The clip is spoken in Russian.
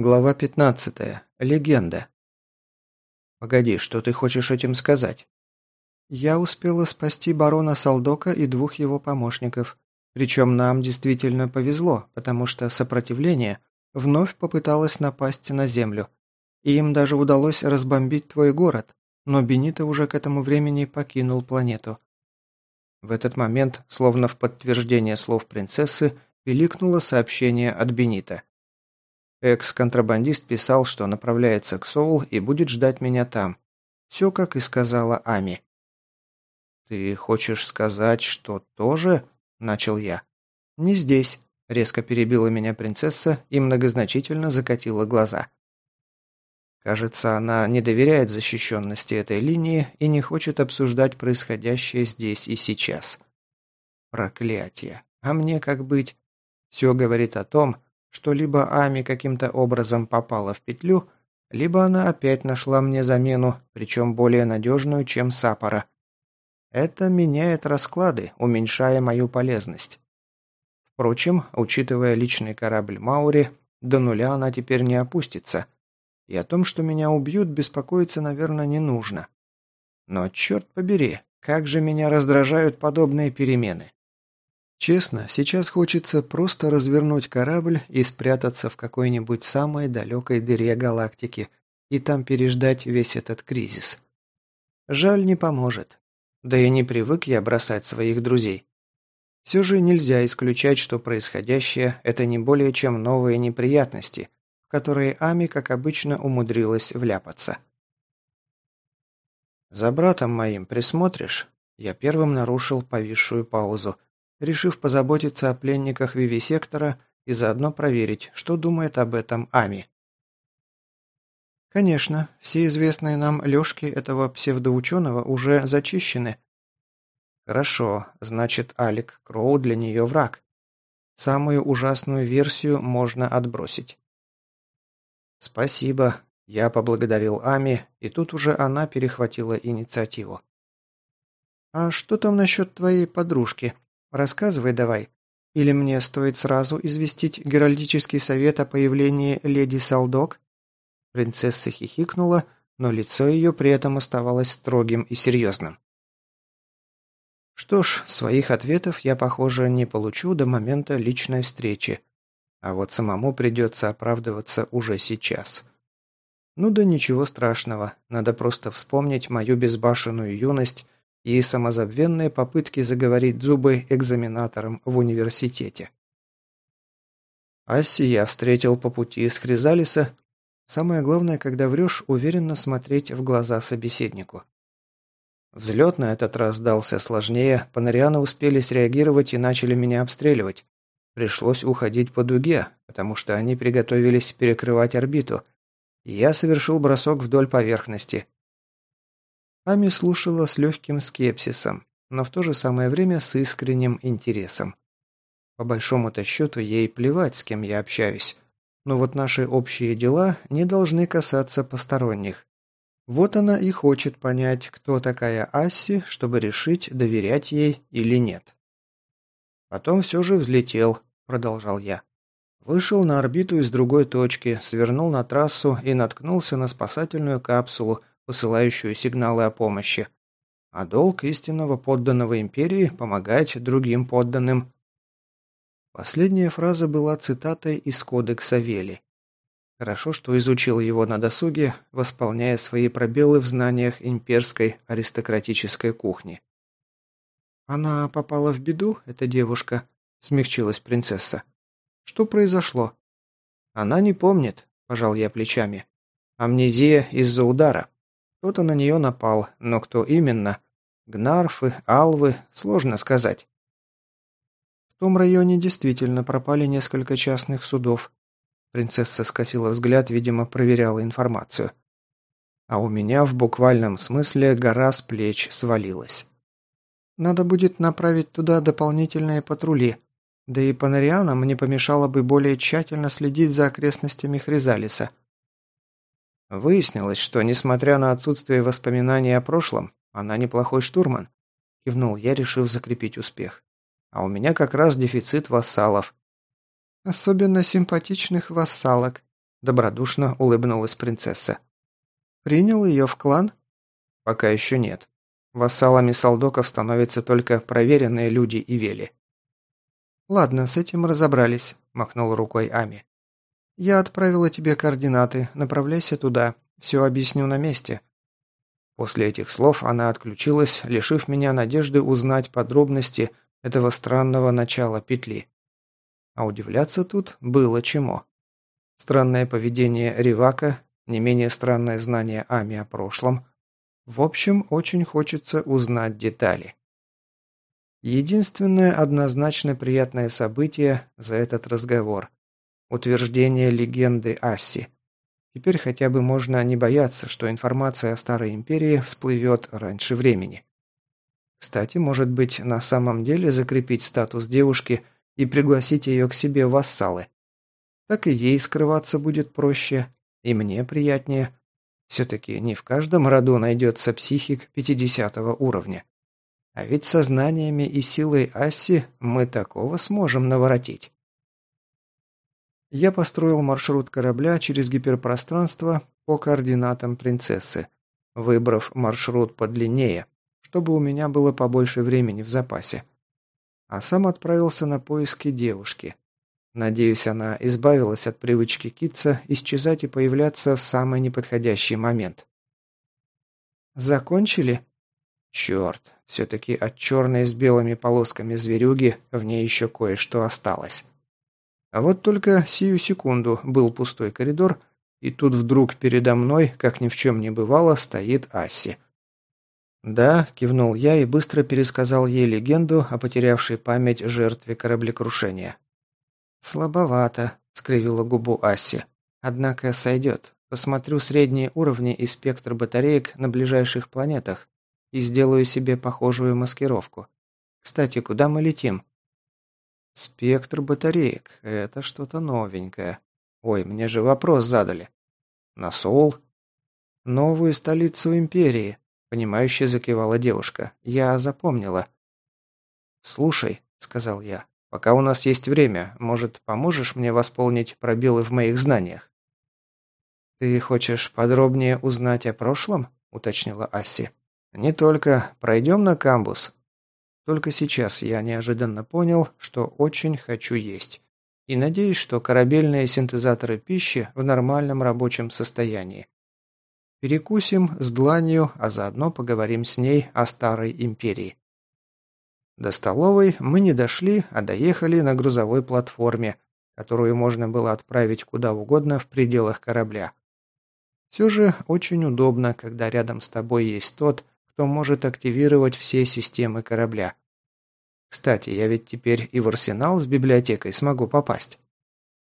Глава 15. Легенда. Погоди, что ты хочешь этим сказать? Я успела спасти барона Салдока и двух его помощников. Причем нам действительно повезло, потому что сопротивление вновь попыталось напасть на землю. И им даже удалось разбомбить твой город, но Бенито уже к этому времени покинул планету. В этот момент, словно в подтверждение слов принцессы, пиликнуло сообщение от Бенита. Экс-контрабандист писал, что направляется к Соул и будет ждать меня там. Все, как и сказала Ами. «Ты хочешь сказать, что тоже?» – начал я. «Не здесь», – резко перебила меня принцесса и многозначительно закатила глаза. Кажется, она не доверяет защищенности этой линии и не хочет обсуждать происходящее здесь и сейчас. Проклятие. А мне как быть? Все говорит о том, что либо Ами каким-то образом попала в петлю, либо она опять нашла мне замену, причем более надежную, чем Сапора. Это меняет расклады, уменьшая мою полезность. Впрочем, учитывая личный корабль Маури, до нуля она теперь не опустится. И о том, что меня убьют, беспокоиться, наверное, не нужно. Но, черт побери, как же меня раздражают подобные перемены. Честно, сейчас хочется просто развернуть корабль и спрятаться в какой-нибудь самой далекой дыре галактики и там переждать весь этот кризис. Жаль, не поможет. Да и не привык я бросать своих друзей. Все же нельзя исключать, что происходящее – это не более чем новые неприятности, в которые Ами, как обычно, умудрилась вляпаться. «За братом моим присмотришь?» Я первым нарушил повисшую паузу – решив позаботиться о пленниках Вивисектора и заодно проверить, что думает об этом Ами. Конечно, все известные нам лёжки этого псевдоученого уже зачищены. Хорошо, значит, Алик Кроу для нее враг. Самую ужасную версию можно отбросить. Спасибо, я поблагодарил Ами, и тут уже она перехватила инициативу. «А что там насчет твоей подружки?» Рассказывай давай. Или мне стоит сразу известить Геральдический совет о появлении леди Салдок?» Принцесса хихикнула, но лицо ее при этом оставалось строгим и серьезным. Что ж, своих ответов я, похоже, не получу до момента личной встречи. А вот самому придется оправдываться уже сейчас. Ну да ничего страшного, надо просто вспомнить мою безбашенную юность и самозабвенные попытки заговорить зубы экзаменатором в университете. Асси я встретил по пути из Хризалиса. Самое главное, когда врешь, уверенно смотреть в глаза собеседнику. Взлет на этот раз дался сложнее, панарианы успели среагировать и начали меня обстреливать. Пришлось уходить по дуге, потому что они приготовились перекрывать орбиту. Я совершил бросок вдоль поверхности, Ами слушала с легким скепсисом, но в то же самое время с искренним интересом. По большому-то счету ей плевать, с кем я общаюсь. Но вот наши общие дела не должны касаться посторонних. Вот она и хочет понять, кто такая Асси, чтобы решить, доверять ей или нет. Потом все же взлетел, продолжал я. Вышел на орбиту из другой точки, свернул на трассу и наткнулся на спасательную капсулу, посылающую сигналы о помощи. А долг истинного подданного империи – помогать другим подданным. Последняя фраза была цитатой из Кодекса Вели. Хорошо, что изучил его на досуге, восполняя свои пробелы в знаниях имперской аристократической кухни. «Она попала в беду, эта девушка?» – смягчилась принцесса. «Что произошло?» «Она не помнит», – пожал я плечами. «Амнезия из-за удара». Кто-то на нее напал, но кто именно? Гнарфы, алвы, сложно сказать. В том районе действительно пропали несколько частных судов. Принцесса скосила взгляд, видимо, проверяла информацию. А у меня в буквальном смысле гора с плеч свалилась. Надо будет направить туда дополнительные патрули. Да и панарианам не помешало бы более тщательно следить за окрестностями Хризалиса – Выяснилось, что, несмотря на отсутствие воспоминаний о прошлом, она неплохой штурман. Кивнул я, решив закрепить успех. А у меня как раз дефицит вассалов. Особенно симпатичных вассалок. – добродушно улыбнулась принцесса. «Принял ее в клан?» «Пока еще нет. Вассалами солдоков становятся только проверенные люди и вели». «Ладно, с этим разобрались», – махнул рукой Ами. «Я отправила тебе координаты. Направляйся туда. Все объясню на месте». После этих слов она отключилась, лишив меня надежды узнать подробности этого странного начала петли. А удивляться тут было чему. Странное поведение Ривака, не менее странное знание Ами о прошлом. В общем, очень хочется узнать детали. Единственное однозначно приятное событие за этот разговор – утверждение легенды Асси. Теперь хотя бы можно не бояться, что информация о Старой Империи всплывет раньше времени. Кстати, может быть, на самом деле закрепить статус девушки и пригласить ее к себе в вассалы. Так и ей скрываться будет проще, и мне приятнее. Все-таки не в каждом роду найдется психик 50 уровня. А ведь сознаниями и силой Асси мы такого сможем наворотить. Я построил маршрут корабля через гиперпространство по координатам принцессы, выбрав маршрут подлиннее, чтобы у меня было побольше времени в запасе. А сам отправился на поиски девушки. Надеюсь, она избавилась от привычки киться, исчезать и появляться в самый неподходящий момент. «Закончили?» «Черт, все-таки от черной с белыми полосками зверюги в ней еще кое-что осталось». А вот только сию секунду был пустой коридор, и тут вдруг передо мной, как ни в чем не бывало, стоит Асси. «Да», – кивнул я и быстро пересказал ей легенду о потерявшей память жертве кораблекрушения. «Слабовато», – скривила губу Асси. «Однако сойдет. Посмотрю средние уровни и спектр батареек на ближайших планетах и сделаю себе похожую маскировку. Кстати, куда мы летим?» «Спектр батареек. Это что-то новенькое. Ой, мне же вопрос задали. На Соул?» «Новую столицу Империи», Понимающе закивала девушка. «Я запомнила». «Слушай», — сказал я, — «пока у нас есть время, может, поможешь мне восполнить пробелы в моих знаниях?» «Ты хочешь подробнее узнать о прошлом?» — уточнила Асси. «Не только. Пройдем на камбус». Только сейчас я неожиданно понял, что очень хочу есть. И надеюсь, что корабельные синтезаторы пищи в нормальном рабочем состоянии. Перекусим с дланью, а заодно поговорим с ней о Старой Империи. До столовой мы не дошли, а доехали на грузовой платформе, которую можно было отправить куда угодно в пределах корабля. Все же очень удобно, когда рядом с тобой есть тот, кто может активировать все системы корабля. Кстати, я ведь теперь и в арсенал с библиотекой смогу попасть.